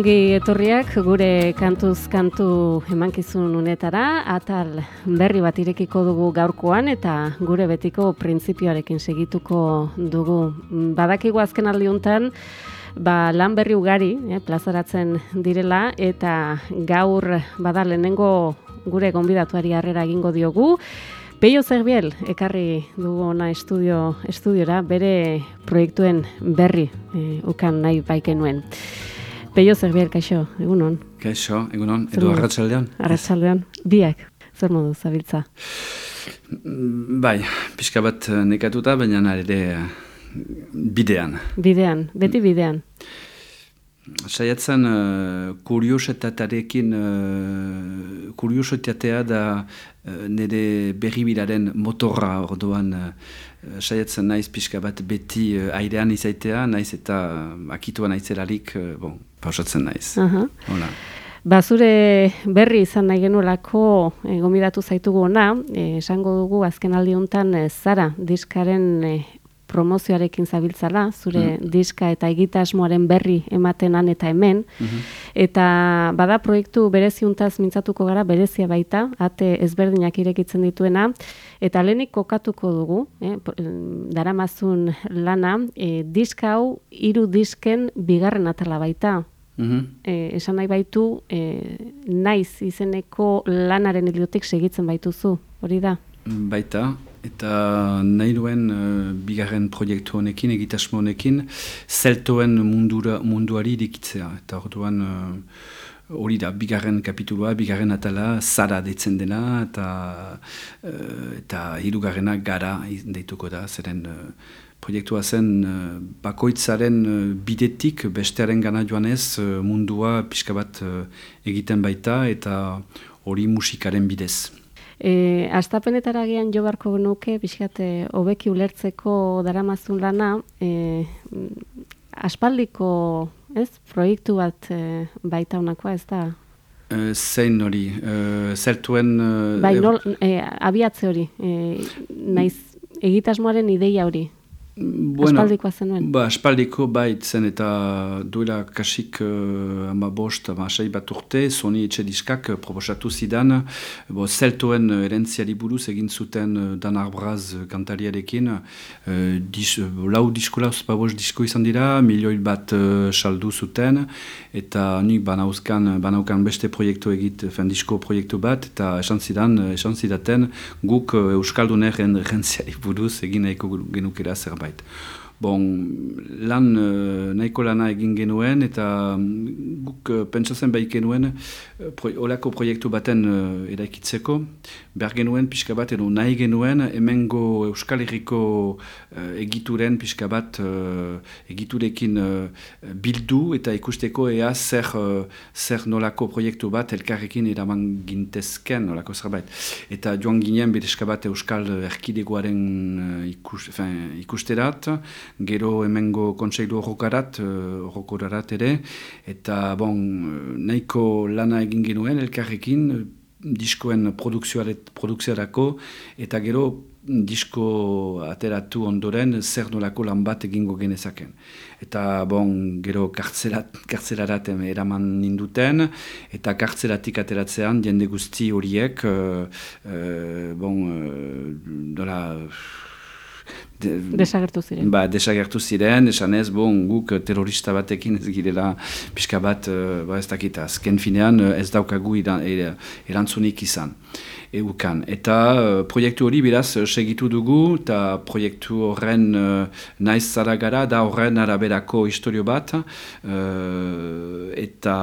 Baungi etorriak gure kantuz kantu emankizun unetara, atal berri bat irekiko dugu gaurkoan eta gure betiko printzipioarekin segituko dugu. Badakigu azken aldiuntan, ba, lan berri ugari eh, plazaratzen direla eta gaur bada lehenengo gure gonbidatuari harrera egingo diogu. Peio Zerbiel, ekarri dugu ona estudio, estudiora, bere proiektuen berri eh, ukan nahi baikenuen. nuen. Peio Zerbier, kaixo, egunon. Kaixo, egunon, edo arratsaldean. Arratsaldean, biak, zer modu zabiltza? Mm, bai, pixka bat eh, nekatuta, baina ere eh, bidean. Bidean, beti mm. bidean. Saiatzen uh, kuriosetatearekin, uh, kuriosetatea da uh, nire berribiraren motorra orduan uh, saiatzen naiz pixka bat beti uh, airean izaitea, naiz eta uh, akitua naizelarik, uh, bon, pausatzen naiz. Uh -huh. Ba, zure berri izan nahi genuelako e, gomidatu zaitugu ona, esango dugu azken aldi honetan zara diskaren promozioarekin zabiltzala, zure mm. diska eta egitasmoaren berri ematenan eta hemen, mm-hmm. eta bada proiektu bereziuntaz mintzatuko gara, berezia baita, ate ezberdinak irekitzen dituena, eta lehenik kokatuko dugu, eh, daramazun lana, eh, diska hau hiru disken bigarren atala baita. Mm esan nahi baitu, eh, naiz izeneko lanaren hiliotik segitzen baituzu, hori da? Baita, eta nahi duen uh, bigarren proiektu honekin, egitasmo honekin, zeltoen mundura, munduari dikitzea. Eta orduan uh, hori da, bigarren kapitulua, bigarren atala, zara ditzen dena, eta, uh, eta hirugarrena gara deituko da, zeren uh, proiektua zen uh, bakoitzaren uh, bidetik bestearen gana joan ez mundua pixka bat egiten baita, eta hori musikaren bidez. E, astapenetara gian jo barko nuke, bizkate, hobeki ulertzeko daramazun lana, e, aspaldiko, ez, proiektu bat e, baita honakoa, ez da? E, zein hori, e, zertuen... E, bai, nol, e, abiatze hori, e, naiz, egitasmoaren ideia hori. Bueno, aspaldikoa zenuen? Ba, aspaldiko bait zen eta duela kasik uh, ama bost, ama asai bat urte, zoni etxe diskak uh, proposatu zidan, bo, zeltoen erentziari buruz egin zuten uh, Dan Arbraz kantariarekin, uh, dis, uh, lau disko, lau zupabos disko izan dira, milioi bat uh, saldu zuten, eta nik banauzkan, banaukan beste proiektu egit, fen disko proiektu bat, eta esan zidan, esan zidaten, guk uh, Euskalduner erentziari buruz egin nahiko genukera zerbait. Right. Bon, lan uh, nahiko lana egin genuen eta mm, guk uh, pentsatzen baik genuen uh, pro, olako proiektu baten uh, eraikitzeko. Behar genuen pixka bat edo nahi genuen emengo Euskal Herriko uh, egituren pixka bat uh, egiturekin bildu eta ikusteko ea zer, zer nolako proiektu bat elkarrekin eraman gintezken nolako zerbait. Eta joan ginen pixka bat Euskal Erkidegoaren ikus, ikusterat, gero hemengo kontseilu horrokarat, horrokorarat ere, eta bon, nahiko lana egin genuen elkarrekin, diskoen produkzioarako, eta gero disko ateratu ondoren zer nolako lan bat egingo genezaken. Eta bon, gero kartzelat, kartzelarat eraman ninduten, eta kartzelatik ateratzean jende guzti horiek, uh, uh, bon, uh, dola, desagertu ziren. Ba, desagertu ziren, esan ez, bon, guk terrorista batekin ez girela pixka bat, uh, ba ez dakita, azken finean eh, ez daukagu erantzunik izan. Eukan. Eta uh, proiektu hori beraz segitu dugu, eta proiektu horren uh, naiz zara gara, da horren araberako historio bat, eta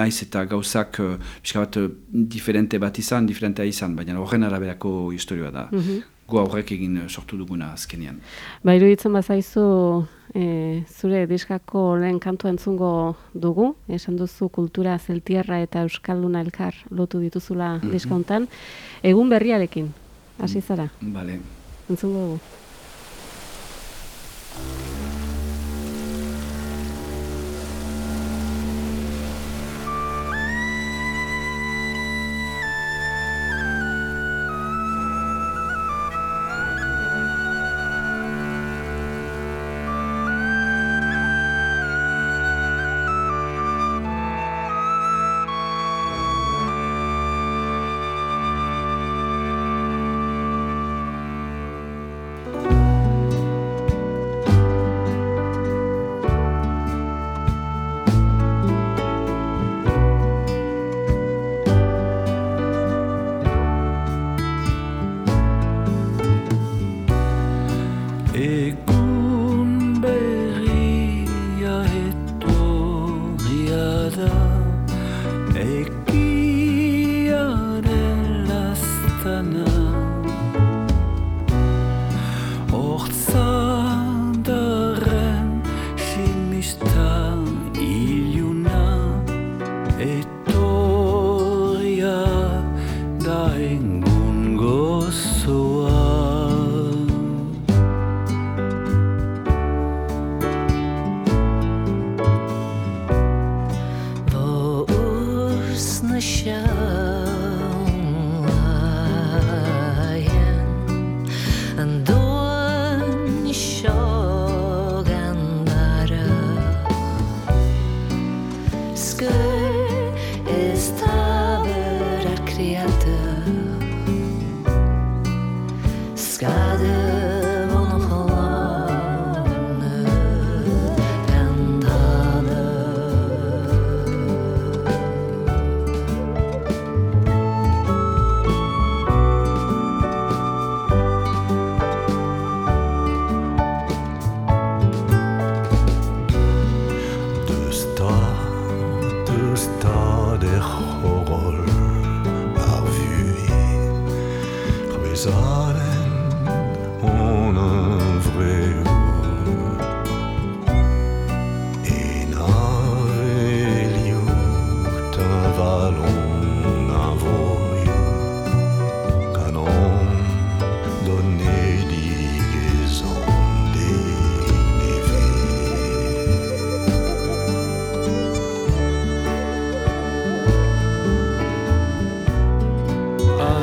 naiz eta gauzak uh, bat diferente bat izan, diferentea izan, baina horren araberako historioa da. Mm gu aurrek egin eh, sortu duguna azkenean. Ba, iruditzen bazaizu e, zure diskako lehen kantu entzungo dugu, esan duzu kultura zeltierra eta euskalduna elkar lotu dituzula mm -hmm. diskontan. Egun berriarekin, hasi zara? Bale. Entzungo dugu. It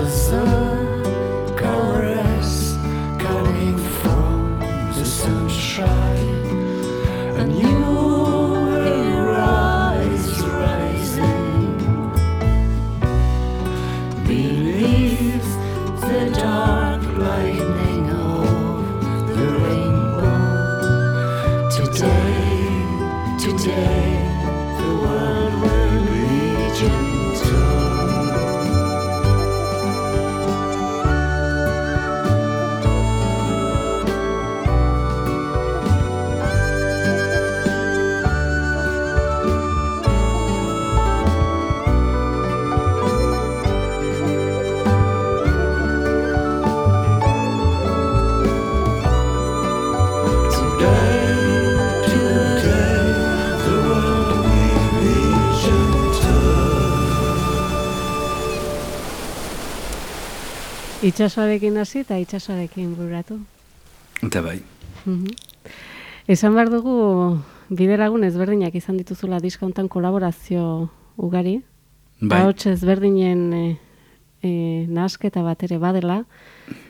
sun. Itxasoarekin hasi eta itxasoarekin bururatu. Eta bai. Mm Esan behar dugu bideragun ezberdinak izan dituzula diskontan kolaborazio ugari. Bai. Hau ezberdinen e, e, nasketa bat ere badela.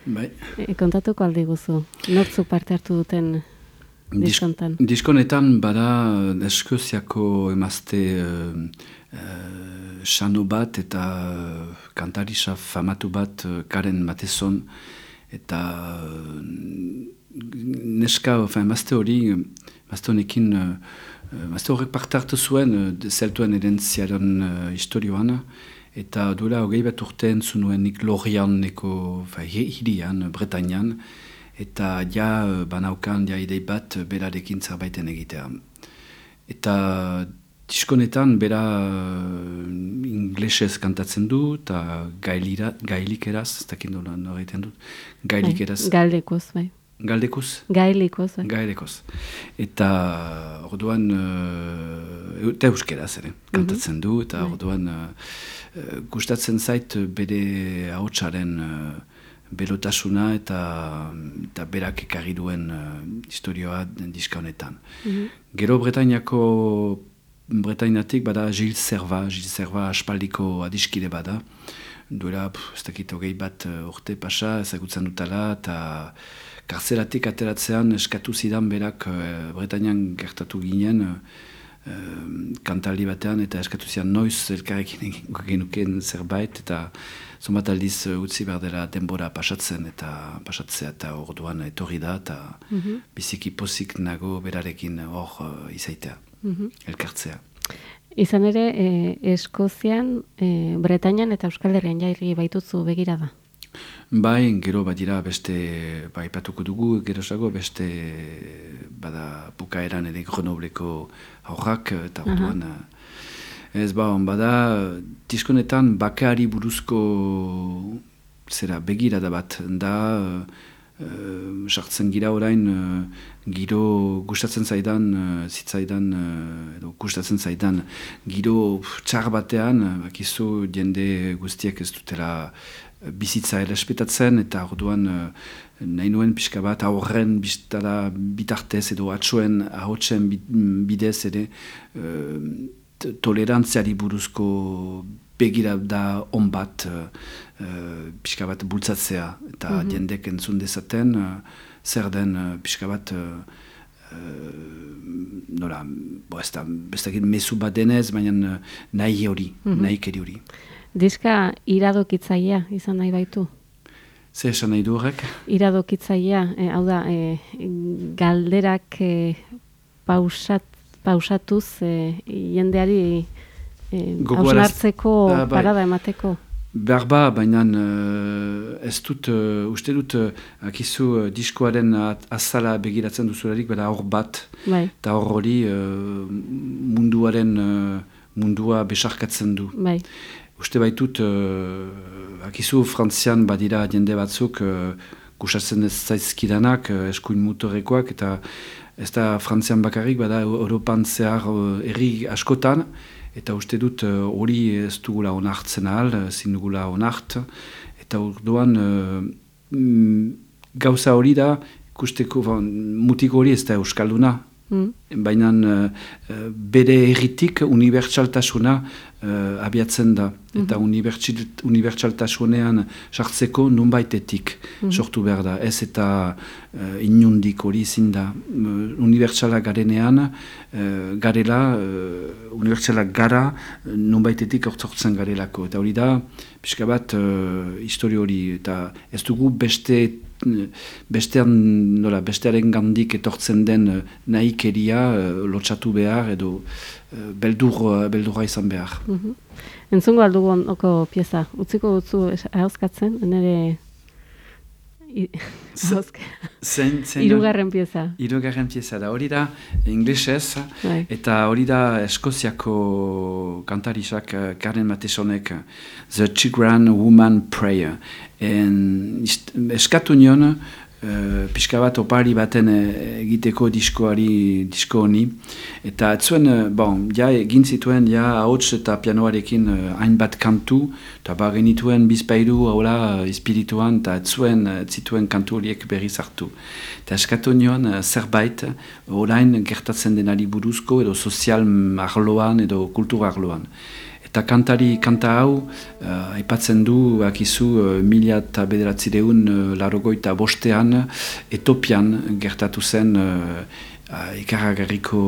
Bai. E, kontatuko aldi guzu. Nortzu parte hartu duten diskontan. diskonetan bada eskoziako emazte xano bat eta kantarisa famatu bat uh, karen matezon eta uh, neska, ofen, mazte hori, mazte honekin, mazte horrek parte hartu zuen zeltuen erentziaren uh, historioan, eta duela hogei bat urte entzunuen nik lorian neko hirian, Bretañan, eta ja banaukan, ja idei bat berarekin zerbaiten egitea. Eta Diskonetan, bera uh, inglesez kantatzen du, eta gailik eraz, ez dakit nola norreiten dut, gailik eraz. Bai, Galdekuz, bai. Galdekuz? Gailikuz, bai. Gailikuz. Eta orduan, uh, eta euskeraz ere, kantatzen du, eta bai. orduan uh, gustatzen zait bere hautsaren uh, belotasuna eta, eta berak ekarri duen uh, historioa diskonetan. Mm Gero Bretainako Bretainatik bada Gil Serva, Gil Serva aspaldiko adiskide bada. Duela, ez dakit hogei bat uh, urte pasa, ezagutzen dutala, eta karzelatik ateratzean eskatu zidan berak uh, Bretainian gertatu ginen uh, kantaldi batean, eta eskatu zidan noiz elkarrekin genuken zerbait, eta zonbat aldiz utzi behar dela denbora pasatzen, eta pasatzea eta orduan etorri da, eta mm biziki pozik nago berarekin hor uh, izaitea mm elkartzea. Izan ere, e, Eskozian, e, Bretañan eta Euskal Herrian jairi baituzu begira da? Bai, gero badira beste, bai patuko dugu, gero zago beste, bada bukaeran ere Grenobleko aurrak, eta orduan, Ez ba, bada, diskonetan bakari buruzko zera begirada bat da uh, sartzen gira orain uh, giro gustatzen zaidan uh, zitzaidan uh, edo gustatzen zaidan giro txar batean bakizu jende guztiak ez dutela bizitza errespetatzen eta orduan nahi nuen pixka bat aurren biztara bitartez edo atxoen ahotsen bidez ere uh, tolerantziari buruzko begira da on bat uh, pixka bat bultzatzea eta mm -hmm. jendek entzun dezaten uh, zer den uh, pixka bat uh, nola, bo ez da, ez mesu bat denez, baina nahi hori, mm -hmm. nahi keri hori. Diska iradokitzaia izan nahi baitu? Zer esan nahi du horrek? Iradokitzaia, e, hau da, e, galderak e, pausat, pausatuz e, jendeari hausnartzeko uh, parada emateko? Behar ba, baina uh, ez dut, uh, uste dut, uh, akizu uh, diskoaren azala begiratzen duzularik, bera hor bat, bai. eta hor hori uh, munduaren mundua besarkatzen du. Bai. Uste baitut, uh, akizu frantzian badira jende batzuk, uh, kusatzen ez zaizkidanak, eskuin motorekoak, eta ez da frantzian bakarrik, bada Europan zehar erri askotan, eta uste dut eh, hori ez dugula onartzen ahal, ezin dugula onart, eta orduan uh, gauza hori da, ikusteko mutiko hori ez da Euskalduna, Mm. Baina uh, bere erritik unibertsaltasuna uh, abiatzen da. Mm -hmm. Eta unibertsaltasunean sartzeko nunbaitetik mm sortu behar da. Ez eta uh, inundik hori izin da. Uh, unibertsala garenean, uh, garela, uh, unibertsala gara nunbaitetik ortsortzen garelako. Eta hori da, pixka bat, uh, histori hori. Eta ez dugu beste bestean, nola, bestearen gandik etortzen den uh, nahikeria uh, lotxatu behar edo beldur, beldurra izan behar. Mm -hmm. Entzungo aldugu oko pieza, utziko dutzu hauzkatzen, nire Irugarren pieza. Irugarren pieza da. Hori da, inglesez, bai. eta hori da eskoziako kantarisak Karen Matesonek The Chigran Woman Prayer. En, eskatu nion, Uh, pixka bat opari baten eh, egiteko diskoari disko honi. Eta etzuen, uh, bon, ja egin zituen ja ahots eta pianoarekin hainbat kantu. Eta ba genituen bizpairu haula espirituan eta etzuen uh, zituen kantu horiek berriz hartu. Eta eskatu nioan zerbait orain gertatzen denari buruzko edo sozial arloan edo kultur arloan Eta kantari kanta hau, uh, aipatzen du, akizu, uh, mila eta bederatzireun uh, larogoita bostean, etopian gertatu zen uh, uh, ikarragarriko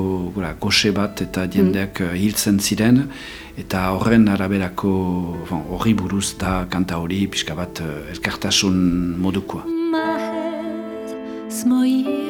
goxe bat eta diendeak uh, hiltzen ziren, eta horren araberako horri buruz da kanta hori, pixka bat uh, elkartasun modukoa. Mahet, smoir,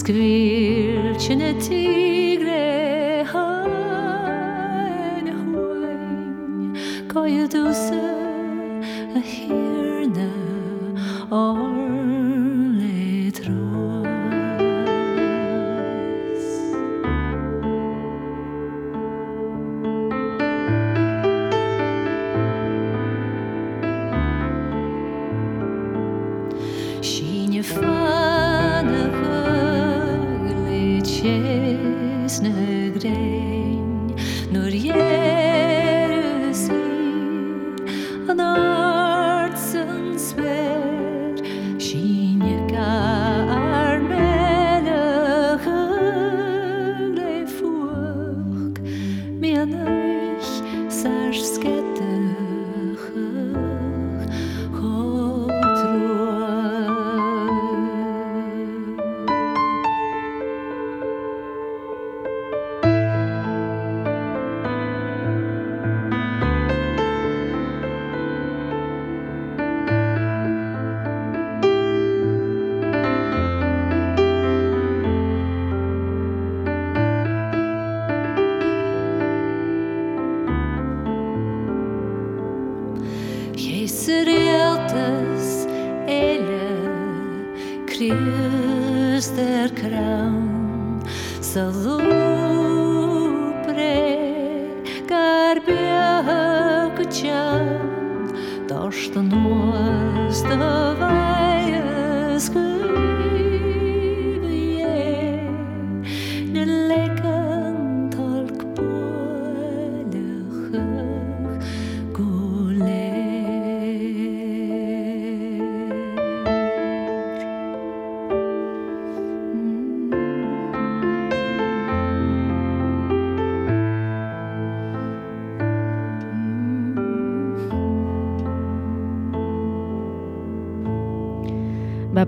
squirchinati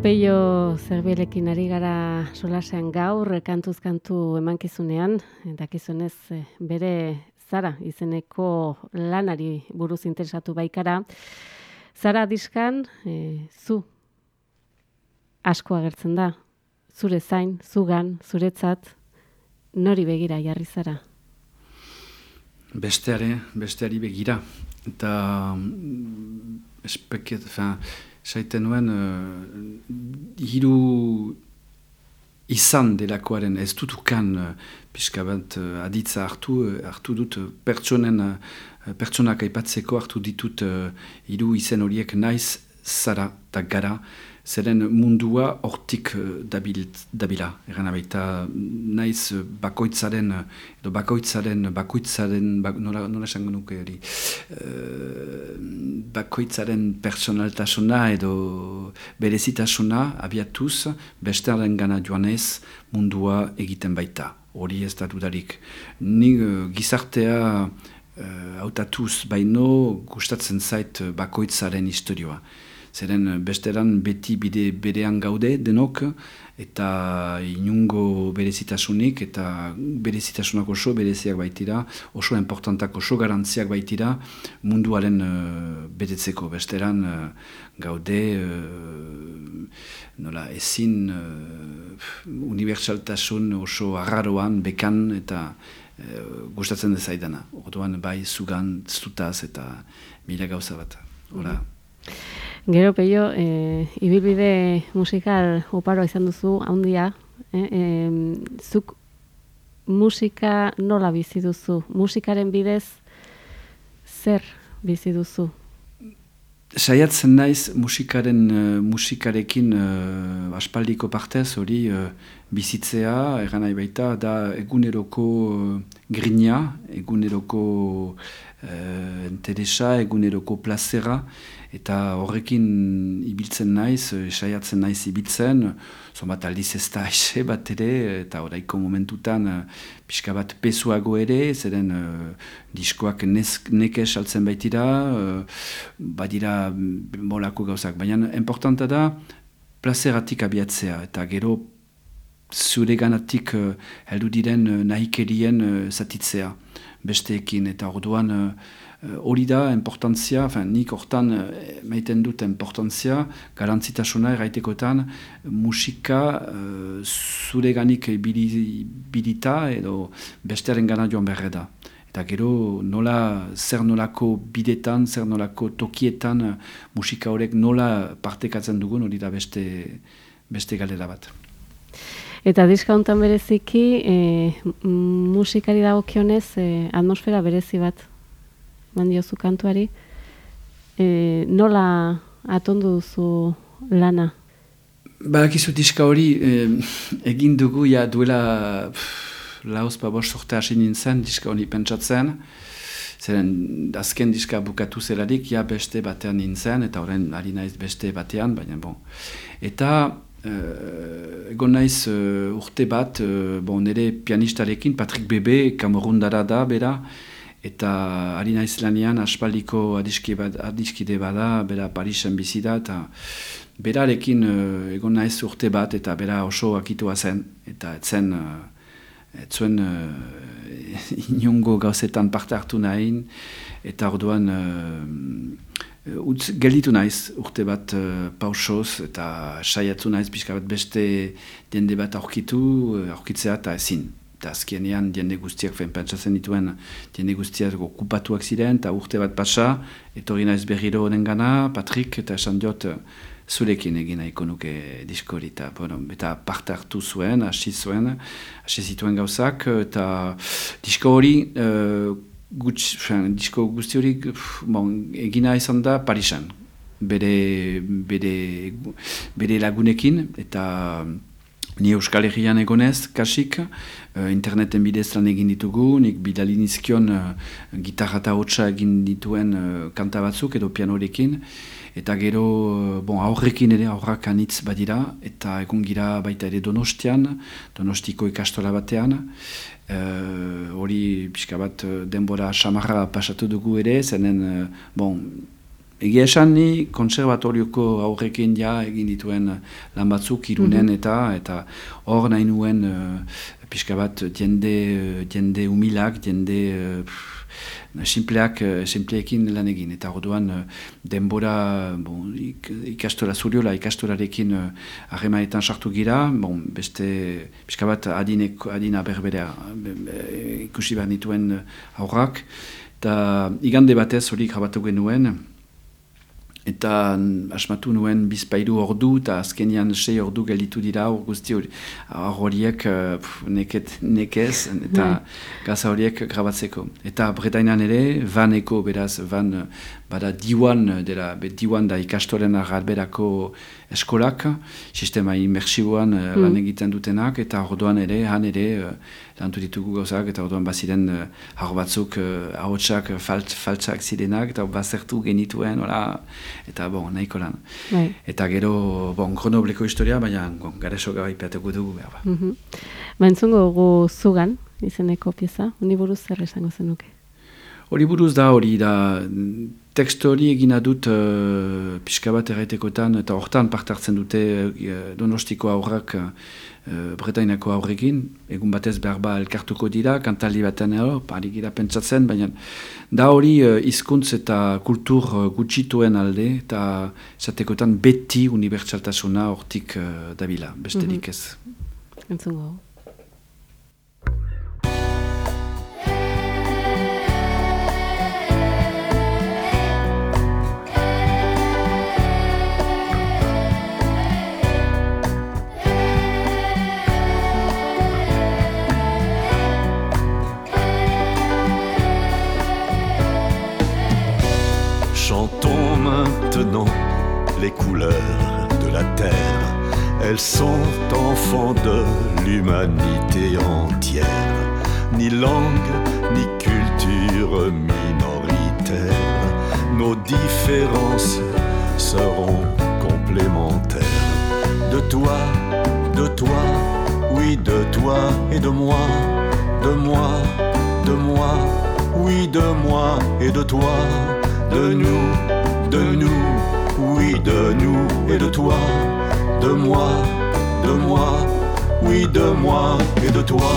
Bapeio zerbelekin ari gara solasean gaur, kantuz kantu emankizunean, dakizunez eh, bere zara izeneko lanari buruz interesatu baikara. Zara diskan, e, zu asko agertzen da, zure zain, zugan, zuretzat, nori begira jarri zara? Besteare, besteari begira. Eta mm, espeket, saiten nuen, uh, hiru izan delakoaren ez dutukan uh, pixka bat uh, aditza hartu, hartu dut pertsonen, uh, pertsonak aipatzeko hartu ditut uh, hiru izen horiek naiz zara eta gara, zeren mundua hortik uh, dabil, dabila. Eran abaita naiz bakoitzaren, edo bakoitzaren, bakoitzaren, bak, nola, nola esango nuke hori, uh, bakoitzaren personaltasuna edo berezitasuna abiatuz, bestearen gana joanez mundua egiten baita. Hori ez da dudarik. Ni uh, gizartea uh, autatuz baino gustatzen zait bakoitzaren historioa zeren eh, besteran beti bide berean gaude denok, eta inungo berezitasunik, eta berezitasunak oso bereziak baitira, oso importantak oso garantziak baitira munduaren uh, betetzeko. Besteran uh, gaude nola, ezin uh, unibertsaltasun oso arraroan, bekan, eta uh, gustatzen dezaidana. Orduan bai zugan, zutaz eta mila gauza bat. Hola. Gero peio, e, ibilbide musikal oparoa izan duzu, handia, e, e, zuk musika nola bizi duzu? Musikaren bidez zer bizi duzu? Saiatzen naiz musikaren uh, musikarekin uh, aspaldiko partez hori uh, bizitzea, egan nahi baita, da eguneroko uh, grina, eguneroko uh, interesa, eguneroko plazera, eta horrekin ibiltzen naiz, eh, saiatzen naiz ibiltzen, bat aldiz ez da ese bat ere, eta oraiko momentutan eh, pixka bat pesuago ere, zeren uh, diskoak neke saltzen baitira, uh, badira molako gauzak, baina importanta da plazeratik abiatzea, eta gero zure ganatik uh, heldu diren uh, nahikerien uh, zatitzea. Besteekin, eta orduan Eh, hori da importantzia, fin, nik hortan uh, maiten dut importantzia, garantzitasuna erraitekotan, musika uh, zure ganik bilita edo bestearen gana joan berre da. Eta gero nola, zer nolako bidetan, zer nolako tokietan musika horrek nola partekatzen dugun hori da beste, beste galera bat. Eta diskauntan bereziki, e, musikari dagokionez e, atmosfera berezi bat mandiozu kantuari, e, nola atondu duzu lana? Barakizu diska hori egin dugu ja duela lauz pa bost sorte hasi nintzen diska hori pentsatzen. Zeren azken diska bukatu zelarik, ja beste batean nintzen, eta horren ari naiz beste batean, baina bon. Eta Uh, egon naiz uh, urte bat, uh, bon, nire pianistarekin, Patrick Bebe, kamorundara da, bera, eta ari naiz lanean aspaldiko adiskide bada, bera Parisen bizi da, eta berarekin uh, egon naiz urte bat, eta bera oso akitua zen, eta etzen, uh, etzuen uh, inongo gauzetan parte hartu nahin, eta orduan uh, utz, gelditu naiz urte bat uh, pausoz, eta saiatu naiz pixka bat beste dende bat aurkitu, aurkitzea eta ezin eta azkenean diende guztiak, fen pentsatzen dituen, diende guztiak okupatuak ziren, eta urte bat pasa, etorri naiz berriro honen gana, Patrik, eta esan diot, zurekin egin nahiko nuke disko hori, eta, bueno, parte hartu zuen, hasi zuen, hasi zituen gauzak, eta disko hori, uh, gutx, disko guzti hori, bon, egina izan da Parisan, bere, bere, bere lagunekin, eta Ni Euskal Herrian egonez, kasik, uh, interneten bidez lan egin ditugu, nik bidali nizkion uh, gitarra eta hotza egin dituen uh, kanta batzuk edo pianorekin, eta gero, uh, bon, aurrekin ere aurrak anitz badira, eta egun gira baita ere donostian, donostiko ikastola batean, hori uh, pixka bat denbora samarra pasatu dugu ere, zenen, bon, Egia esan ni konservatorioko aurrekin ja egin dituen lan batzuk irunen mhm. eta eta hor nahi nuen uh, pixka bat jende, jende humilak, jende uh, simpleak, simpleekin lan egin. Eta orduan denbora bon, ik, ikastora zuriola, ikastorarekin uh, sartu gira, bon, beste pixka bat adinek, adina berberea ikusi behar nituen aurrak. Eta igande batez hori grabatu genuen, Eta asmatu nuen bizpairu ordu eta azkenian sei ordu gelditu dira hor guzti horiek uh, neket, nekez eta bai. gaza horiek grabatzeko. Eta Bretainan ere, vaneko beraz, van bada diwan, dela, be, diwan da ikastoren agarberako eskolak, sistema imersiboan uh, lan egiten dutenak, eta orduan ere, han ere, uh, lantu ditugu gauzak, eta orduan baziren uh, hor batzuk uh, ahotsak falt, faltsak zirenak, eta bazertu genituen, ora, eta bon, nahiko lan. Bai. Eta gero, bon, kronobleko historia, baina bon, gareso gabai peatuko dugu behar. Mm -hmm. Baintzungo gu zugan, izeneko pieza, uniburuz zer esango zenuke? Hori buruz da, hori da, teksto hori egina dut uh, pixka bat erraitekotan eta hortan parte hartzen dute uh, donostiko aurrak uh, bretainako aurrekin, egun batez behar ba elkartuko dira, kantaldi batean ero, pari gira pentsatzen, baina da hori uh, izkuntz eta kultur uh, gutxituen alde eta esatekotan beti unibertsaltasuna hortik uh, dabila, besterik mm -hmm. ez. Entzungo. Les couleurs de la terre. Elles sont enfants de l'humanité entière. Ni langue, ni culture minoritaire. Nos différences seront complémentaires. De toi, de toi, oui, de toi et de moi. De moi, de moi, oui, de moi et de toi. De nous, de nous oui de nous et de toi, de moi, de moi, oui de moi et de toi.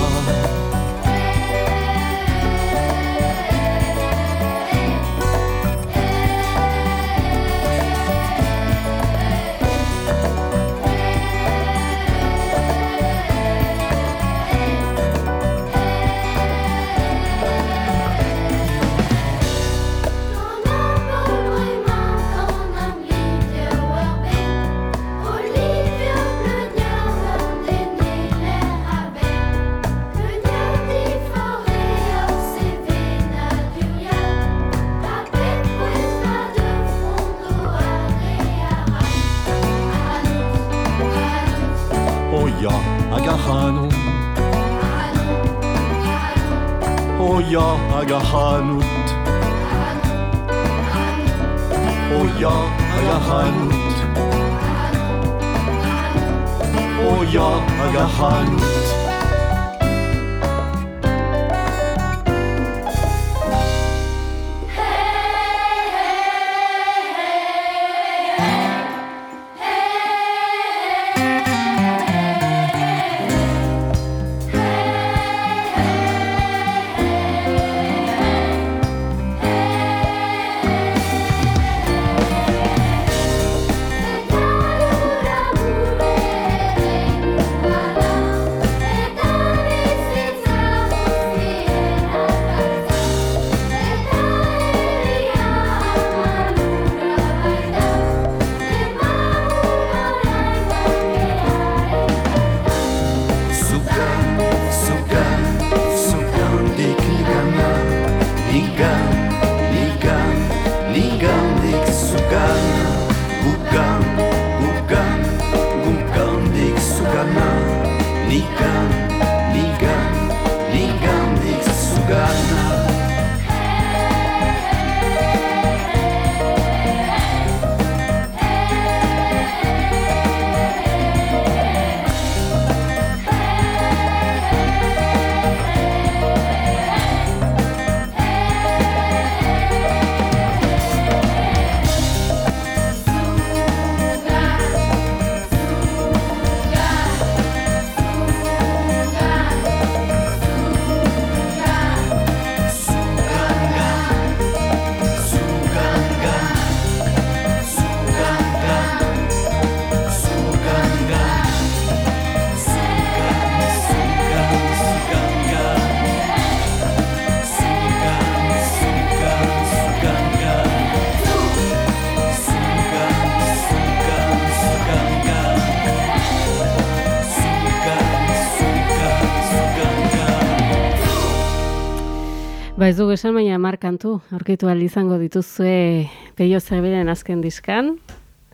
Ez dugu esan baina markantu, aurkitu izango dituzue peio zerberen azken diskan.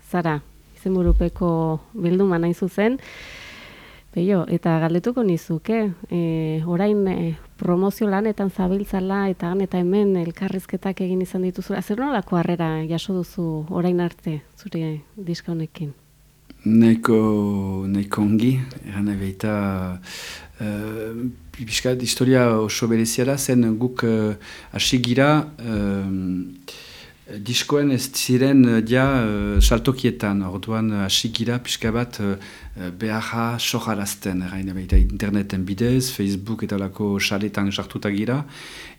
Zara, izen burupeko bilduma nahi zuzen. Peio, eta galdetuko nizuke, e, orain e, promozio lanetan zabiltzala eta han eta hemen elkarrizketak egin izan dituzu. Azer nolako harrera jaso duzu orain arte zure diska honekin? Neko, neko ongi, eran ebeita uh, historia oso berezia zen guk uh, asigira uh, diskoen ez ziren ja uh, saltokietan, orduan asigira pixka bat uh, beharra soharazten, interneten bidez, Facebook eta lako xaletan sartuta gira,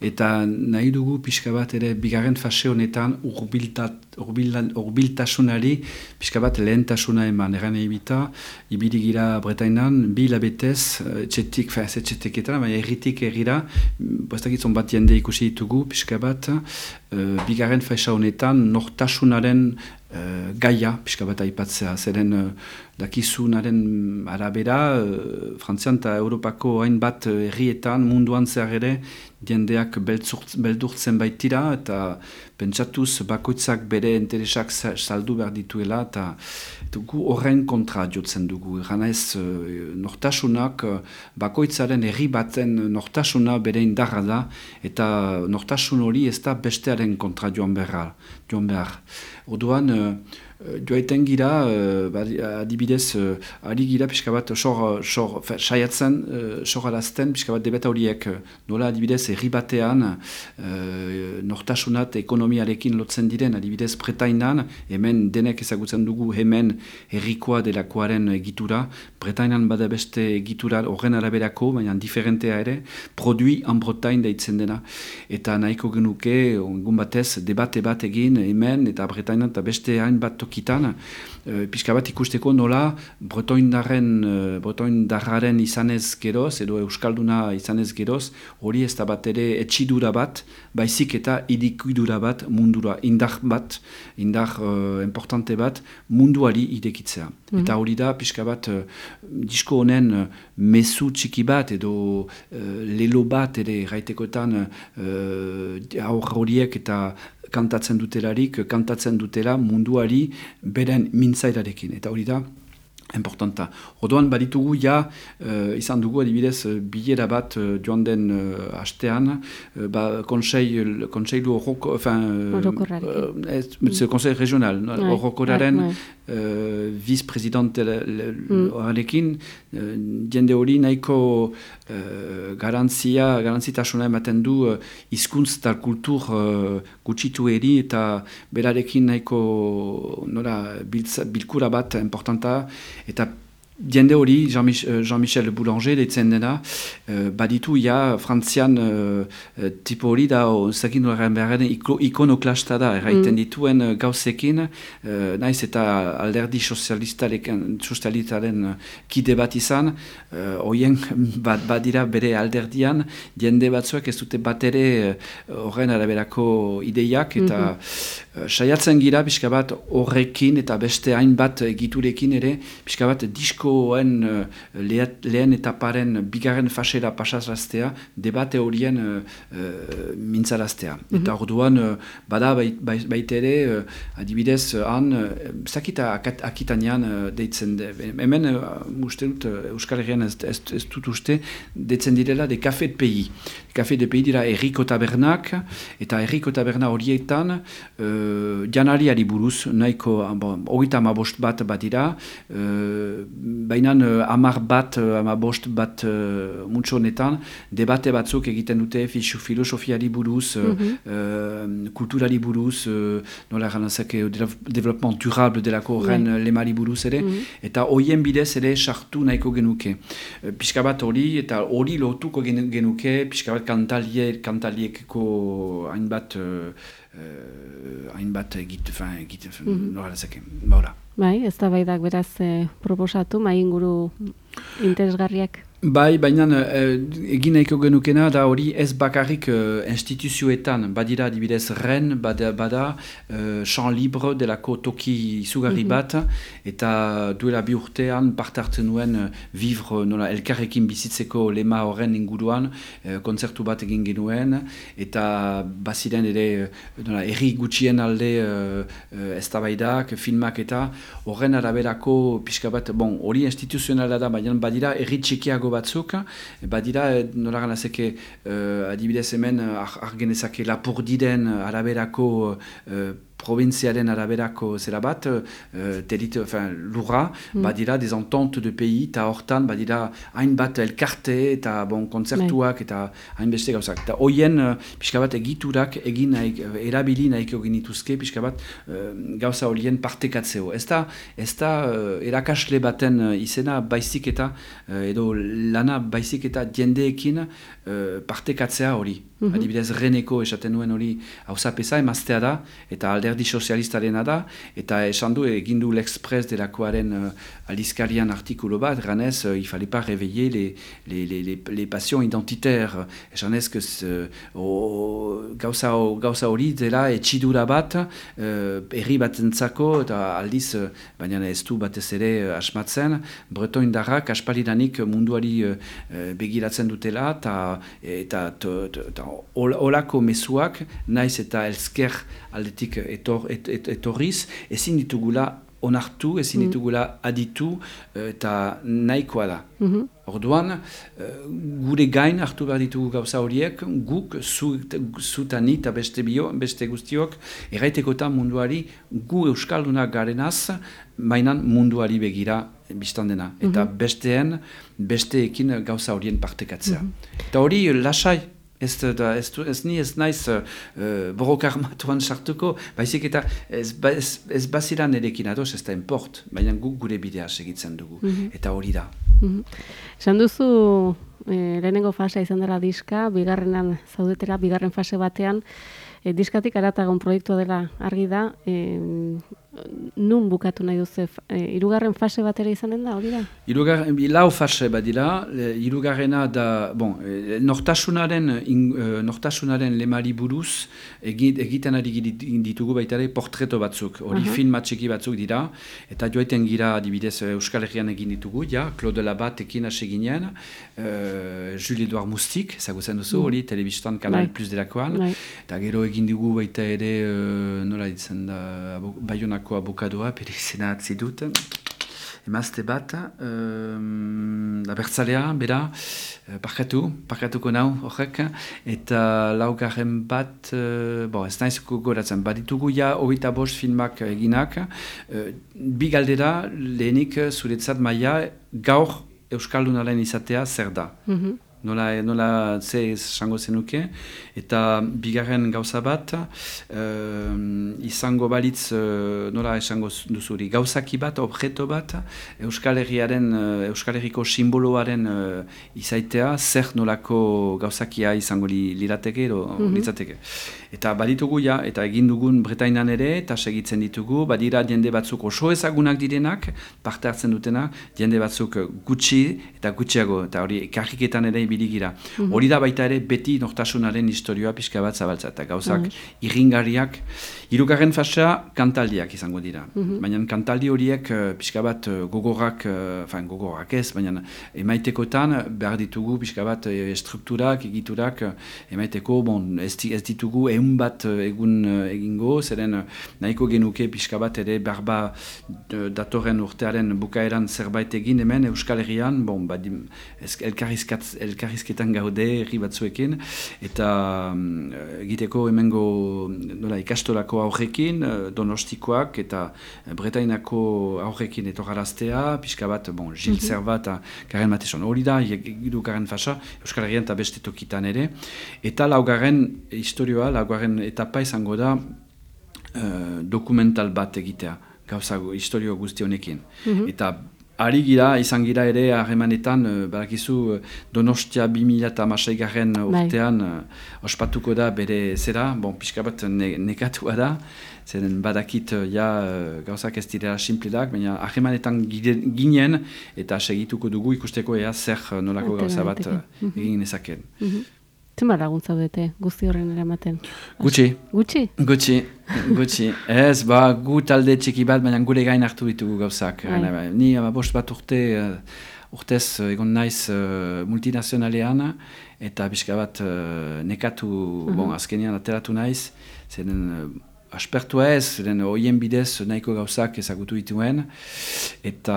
eta nahi dugu pixka bat ere bigarren fase honetan urbiltasunari pixka bat lehentasuna eman, eran ebita, ibili gira Bretainan, bi labetez, etxetik, fa, ez etxeteketan, baina erritik errira, bostakitzon bat jende ikusi ditugu, pixka bat, uh, bigarren fase honetan, nortasunaren uh, gaia, pixka bat aipatzea, zeren uh, dakizunaren arabera, uh, Frantzian eta Europako hainbat herrietan, munduan zehar ere, jendeak beldurtzen baitira, eta pentsatuz bakoitzak bere interesak saldu behar dituela, eta dugu horren kontra jotzen dugu. Gana ez, nortasunak, bakoitzaren herri baten nortasuna bere indarra da, eta nortasun hori ez da bestearen kontra joan behar. Joan behar. Orduan, joaiten gira, uh, adibidez, uh, ari gira pixka bat sor, sor, saiatzen, uh, sor alazten pixka bat debeta horiek nola adibidez erri batean uh, nortasunat ekonomiarekin lotzen diren, adibidez pretainan, hemen denek ezagutzen dugu hemen herrikoa delakoaren egitura, pretainan bada beste egitura horren araberako, baina diferentea ere, produi anbrotain deitzen dena. Eta nahiko genuke, ongun batez, debate bat egin hemen eta pretainan eta beste hainbat tokitan, e, pixka bat ikusteko nola bretoindarren, e, bretoindarraren izanez geroz, edo euskalduna izanez geroz, hori ez da bat ere etxidura bat, baizik eta idikudura bat mundura, indar bat, indar uh, importante bat, munduari idekitzea. Mm Eta hori da, pixka bat, uh, disko honen mesu txiki bat, edo uh, lelo bat, ere gaitekotan uh, aur horiek eta kantatzen dutelarik, kantatzen dutela munduari beren mintzairarekin. Eta hori da, importanta. Odoan baditugu ja, uh, izan dugu adibidez uh, bilera bat uh, joan den uh, astean, uh, ba, konsei, konseilu horroko, enfin, uh, konsei regional, horrokoraren uh, vice-presidente horrekin, uh, jende hori nahiko garantzia, garantzitasuna ematen du uh, izkuntz eta kultur uh, gutxitu eri eta berarekin nahiko nora, bilkura bat importanta eta Diende hori, Jean-Michel Jean Boulanger, deitzen dena, uh, baditu ja frantzian uh, tipo hori da, zakin horren beharren ikonoklasta da, erraiten mm. dituen uh, gauzekin, uh, naiz eta alderdi sozialistaren kide bat izan, horien bat badira bere alderdian, diende batzuek ez dute bat ere horren uh, araberako ideiak, eta mm -hmm. saiatzen gira, pixka bat horrekin eta beste hainbat egiturekin ere, pixka bat disko diskoen uh, lehen etaparen bigarren fasera pasazraztea, debate horien uh, uh, mintzaraztea. Mm -hmm. Eta orduan, uh, bada bait, bait ere, uh, adibidez, han, uh, zakita ak akitanean uh, deitzen, de, hemen, uh, uste dut, Euskal Herrian ez, ez, ez dut uste, deitzen direla de kafe de pei. Kafe de pei dira erriko tabernak, eta erriko taberna horietan, uh, janariari buruz, nahiko, bon, horita amabost bat bat dira, uh, baina uh, amar bat, uh, amar bost bat uh, muntxo honetan, debate batzuk egiten dute filosofiari buruz, mm -hmm. uh, kulturari buruz, uh, nola ganazak, development durable delako horren mm lemari buruz ere, mhm. eta hoien bidez ere sartu nahiko genuke. Uh, pixka bat hori, eta hori lotuko genuke, pixka bat kantaliek, kantaliekeko hainbat, uh, hainbat egit, fin, egit, mm -hmm. Bai, ez da bai beraz e, proposatu, mai inguru interesgarriak. Bai, baina eh, egin nahiko genukena da hori ez bakarrik eh, instituzioetan, badira adibidez ren, bada, bada eh, champ libre delako toki izugarri mhm. bat, eta duela bi urtean parte hartzen nuen eh, vivre nola elkarrekin bizitzeko lema horren inguruan, eh, kontzertu bat egin genuen, eta baziren ere nola, erri gutxien alde eh, eh, ez filmak eta horren araberako pixka bat, bon, hori instituzionala da, baina badira erri txikiago batzuk, badira, eh, nola ganazeke, uh, adibidez hemen, argenezake lapur diren araberako provinziaren araberako zera bat, uh, terit, enfin, lurra, mm. badira, des ententes de pays, eta hortan, badira, hainbat elkarte, eta bon, konzertuak, bai. eta hainbeste gauzak. Eta hoien, uh, pixka bat, egiturak, egin nahi, erabili nahiko genituzke, pixka bat, uh, gauza horien partekatzeo. Ez da, ez da, uh, erakasle baten izena, baizik eta, uh, edo lana baizik eta jendeekin uh, partekatzea hori. -hmm. Adibidez, reneko esaten nuen hori hausapesa emaztea da, eta alderdi sozialistarena da, eta esan du, egin du l'Express delakoaren uh, aldizkarian artikulo bat, ganez, uh, il fallait pas réveiller les, les, les, les, les passions identitaires. Esan ez, uh, gauza, gauza hori dela etxidura bat, uh, erri bat entzako, eta aldiz, uh, baina ez du batez ere uh, asmatzen, breto indarrak aspaliranik munduari uh, begiratzen dutela, eta olako mezuak, naiz eta elsker aldetik etor, et, et, etorriz, ezin ditugula onartu, ezin mm. ditugula aditu eta nahikoa da. Mm Orduan, eh, gure gain hartu behar ditugu gauza horiek, guk, zutani eta beste bio, beste guztiok, erraitekotan munduari gu euskaldunak garenaz, mainan munduari begira biztan dena. Eta mm besteen, besteekin gauza horien partekatzea. Mm Eta hori, lasai, ez, da, ez, ez ni ez naiz uh, borroka armatuan sartuko, baizik eta ez, ba, ez, ez baziran erekin ados ez da import, baina guk gure bidea segitzen dugu, mhm. eta hori da. Mm Esan duzu, e, lehenengo fasea izan dela diska, bigarrenan zaudetera, bigarren fase batean, e, diskatik aratagon proiektua dela argi da, e, nun bukatu nahi duzu, e, irugarren fase batera izanen da, hori da? Irugarren, lau fase bat dira, irugarrena da, bon, e, nortasunaren, in, e, nortasunaren lemari buruz, egiten ari ditugu baitare portreto batzuk, hori uh -huh. film atxeki batzuk dira, eta joaiten gira adibidez Euskal Herrian egin ditugu, ja, Claude Labat ekin hase ginen, uh, Jules Edouard Moustik, zagutzen duzu, mm. hori, mm. telebistan kanal plus delakoan, bai. eta gero egin dugu baita ere, uh, nola ditzen da, baionak Baionako abokadoa, pere izena atzi dut. Emazte bat, um, abertzalea, bera, uh, parkatu, parkatuko nau horrek, eta laugarren bat, uh, bo, ez nahizuko goratzen, baditugu ja hogeita bost filmak eginak, uh, bi galdera lehenik zuretzat maia gaur Euskaldunaren izatea zer da. Mm nola, nola ze esango zenuke, eta bigarren gauza bat, uh, izango balitz, uh, nola esango duzuri, gauzaki bat, objeto bat, Euskal Herriaren, uh, Euskal Herriko simboloaren uh, izaitea, zer nolako gauzakia izango li, lirateke, edo mm litzateke. Eta baditugu ja, eta egin dugun Bretainan ere, eta segitzen ditugu, badira jende batzuk oso ezagunak direnak, parte hartzen dutena, jende batzuk gutxi eta gutxiago, eta hori karriketan ere biligira. Mhm. Hori da baita ere beti nortasunaren historioa pixka bat zabaltza, eta gauzak mm irringariak, irugarren fasea kantaldiak izango dira. Mm Baina kantaldi horiek uh, pixka bat uh, gogorak, uh, gogorak ez, baina emaitekotan behar ditugu pixka bat strukturak, egiturak, emaiteko, bon, ez, ez ditugu egun bat egun egingo, zeren nahiko genuke pixka bat ere berba datorren urtearen bukaeran zerbait egin hemen Euskal Herrian, bon, badim, elkarrizketan gaude herri batzuekin, eta um, egiteko hemengo nola, ikastolako aurrekin, uh, donostikoak eta bretainako aurrekin etoraraztea, pixka bat, bon, Gil mm -hmm. Zerba eta Karen Mateson. Hori da, egidu Karen Fasa, Euskal Herrian eta beste tokitan ere. Eta laugarren historioa, laugarren etapa izango da, uh, dokumental bat egitea, gauza historio guzti honekin. Mhm. Eta Ari gira, izan gira ere harremanetan, uh, barakizu Donostia 2000 eta garen bai. urtean ospatuko da bere zera, bon, pixka bat ne, negatua da, zeren badakit ja gauzak ez direla simplilak, baina harremanetan ginen eta segituko dugu ikusteko ea zer nolako gauza bat mhm. egin ezaken. Mm Zenbat laguntza dute guzti horren eramaten? Gutxi. Gutxi? Gutxi, gutxi. Ez, ba, gu talde txiki bat, baina gure gain hartu ditugu gauzak. Bai. Ba, ni ama bost bat urte, uh, urtez egon naiz uh, multinazionalean, eta pixka bat uh, nekatu, uh bon, azkenean ateratu naiz, zeren aspertua ez, den hoien bidez nahiko gauzak ezagutu dituen, eta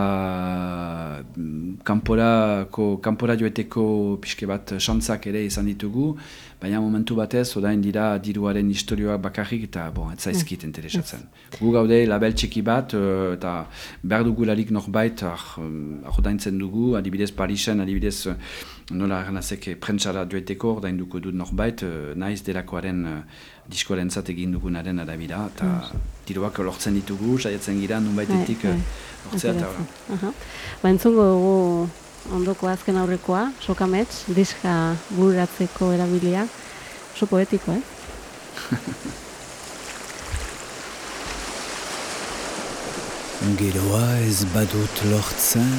mm, kanporako, kanpora joeteko pixke bat xantzak ere izan ditugu, baina momentu batez, odain dira diruaren historioak bakarrik, eta bon, ez zaizkit mm. interesatzen. Gu gaude label txeki bat, eh, eta behar dugularik norbait, ahodaintzen dugu, adibidez Parisen, adibidez nola arnazek prentsara joeteko, ordain duko dut norbait, uh, naiz delakoaren uh, diskoaren egin dugunaren arabira, eta mm. tiroak lortzen ditugu, saiatzen gira, nunbaitetik bai, bai. lortzea eta ora. Ba, entzungo dugu ondoko azken aurrekoa, sokamets, diska bururatzeko erabilia, oso poetiko, eh? Geroa ez badut lortzen,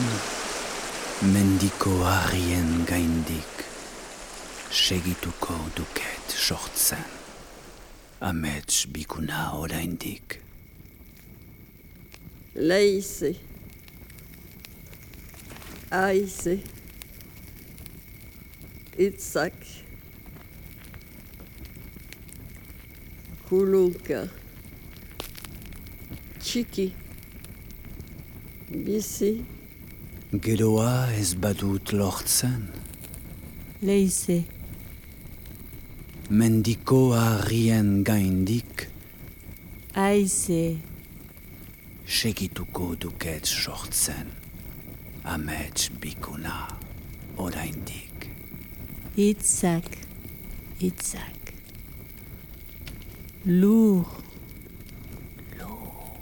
mendiko harrien gaindik, segituko duket sortzen amets bikuna oraindik. Leize. Aize. Itzak. Kulunka. Txiki. Bizi. Geroa ez badut lortzen. Leize mendiko harrien gaindik. Aize. Segituko duket sortzen, amets bikuna oraindik. Itzak, itzak. Lur. Lur.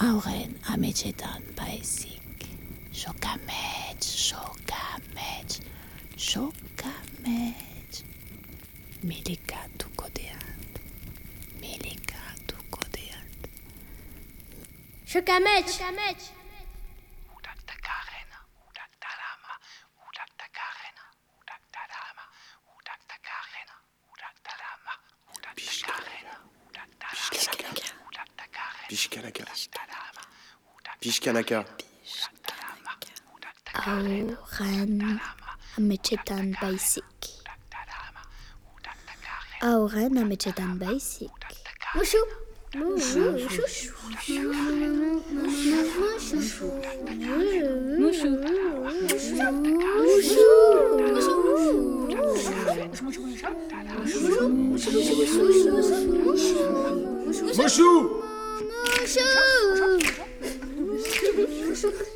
Auren ametsetan baizik. Sokamets, sokamets, sokamets. Melikatu Pishkanaka. Pishkanaka. Auran Amechetan Baisi. Auren ametxetan baizik. Musu! Musu! Musu! Musu! Musu! Musu! Musu! Musu! Musu! Musu!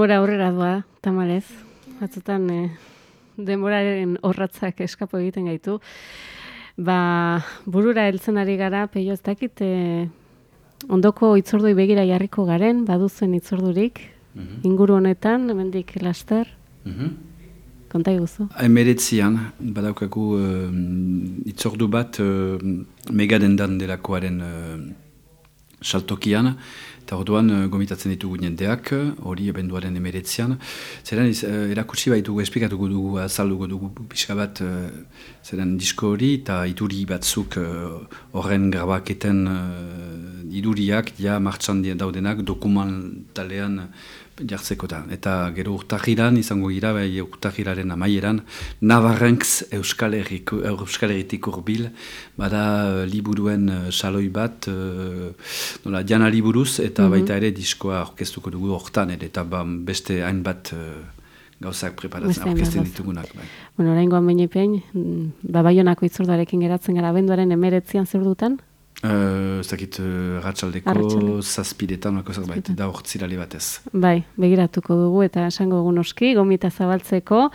Denbora aurrera doa, tamalez. Batzutan, eh, denboraren horratzak eskapo egiten gaitu. Ba, burura heltzen ari gara, peio ez dakit, eh, ondoko itzordoi begira jarriko garen, baduzen itzordurik, Mhm. inguru honetan, hemendik laster, Mhm. konta guzu. Emeretzian, badaukagu uh, itzordu bat uh, megadendan delakoaren uh, saltokian, eta orduan uh, gomitatzen ditugu jendeak, hori abenduaren emeretzian. Zeran iz, uh, erakutsi baitugu, esplikatuko dugu, azalduko dugu pixka bat, uh, zeran disko hori, eta iduri batzuk horren grabaketen iduriak, ja martxan daudenak dokumentalean jartzekotan. Eta gero urtahiran, izango gira, bai urtahiraren amaieran, Navarrenks Euskal, Euskal Herritik urbil, bada eh, liburuen eh, saloi bat, uh, nola, jana liburuz, eta baita ere diskoa orkestuko dugu hortan eta ba, beste hainbat uh, gauzak preparatzen orkesten ditugunak. Bai. Bueno, orain goan behinepein, ba, baionako itzorduarekin geratzen gara, abenduaren emeretzian zer dutan? Uh, ez dakit, uh, ratxaldeko, Arratsalde. zazpidetan, olako zerbait, da hortzirale batez. Bai, begiratuko dugu eta esango dugu noski, gomita zabaltzeko,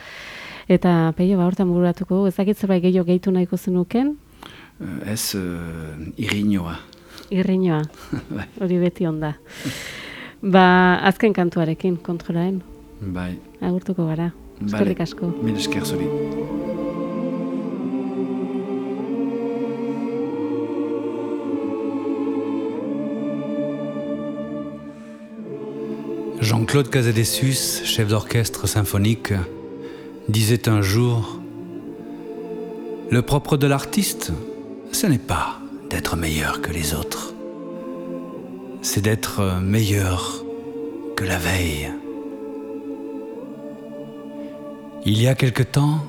eta peio, ba, hortan bururatuko dugu, ez dakit zerbait gehiago gehitu nahiko zenuken, Uh, ez uh, irriñoa. irriñoa, bai. hori beti onda. Ba, azken kantuarekin, kontrolaen, bai. agurtuko gara. Bale. Eskerrik asko. Mil esker zuri. Jean-Claude Casadessus, chef d'orchestre symphonique, disait un jour Le propre de l'artiste, ce n'est pas d'être meilleur que les autres, c'est d'être meilleur que la veille. Il y a quelque temps,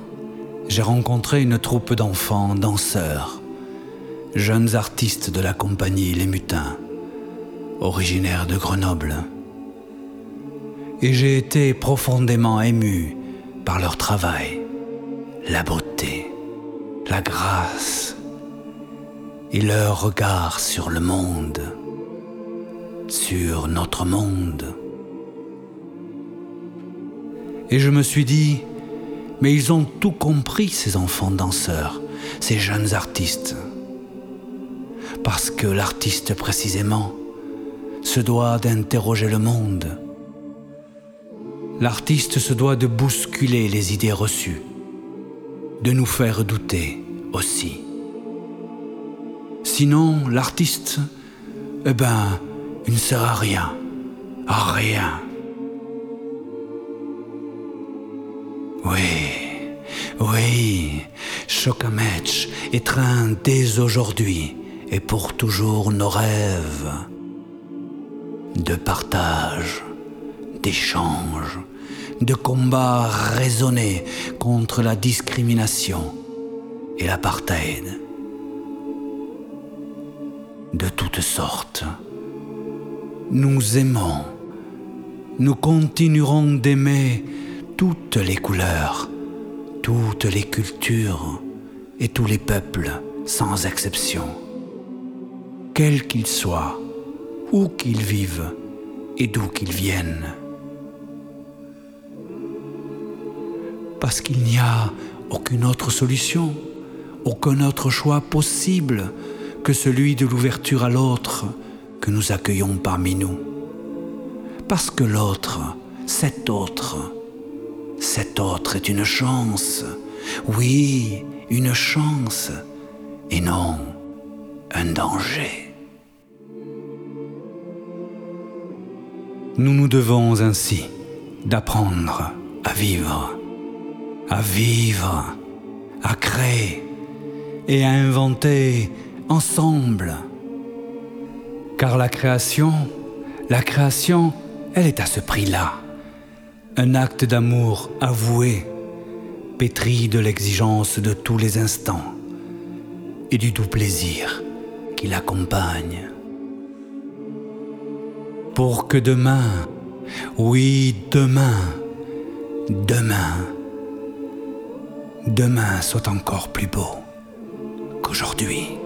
j'ai rencontré une troupe d'enfants danseurs, jeunes artistes de la compagnie Les Mutins, originaires de Grenoble et j'ai été profondément ému par leur travail, la beauté, la grâce et leur regard sur le monde, sur notre monde. Et je me suis dit, mais ils ont tout compris, ces enfants danseurs, ces jeunes artistes. Parce que l'artiste, précisément, se doit d'interroger le monde L'artiste se doit de bousculer les idées reçues, de nous faire douter aussi. Sinon, l'artiste, eh ben, il ne sert à rien, à rien. Oui, oui, Chocametch étreint dès aujourd'hui et pour toujours nos rêves de partage d'échanges, de combats raisonnés contre la discrimination et l'apartheid. De toutes sortes, nous aimons, nous continuerons d'aimer toutes les couleurs, toutes les cultures et tous les peuples sans exception, quels qu'ils soient, où qu'ils vivent et d'où qu'ils viennent. Parce qu'il n'y a aucune autre solution, aucun autre choix possible que celui de l'ouverture à l'autre que nous accueillons parmi nous. Parce que l'autre, cet autre, cet autre est une chance, oui, une chance, et non un danger. Nous nous devons ainsi d'apprendre à vivre à vivre, à créer et à inventer ensemble. Car la création, la création, elle est à ce prix-là. Un acte d'amour avoué, pétri de l'exigence de tous les instants et du doux plaisir qui l'accompagne. Pour que demain, oui, demain, demain, demain soit encore plus beau qu'aujourd'hui.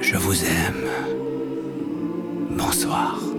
Je vous aime. Bonsoir.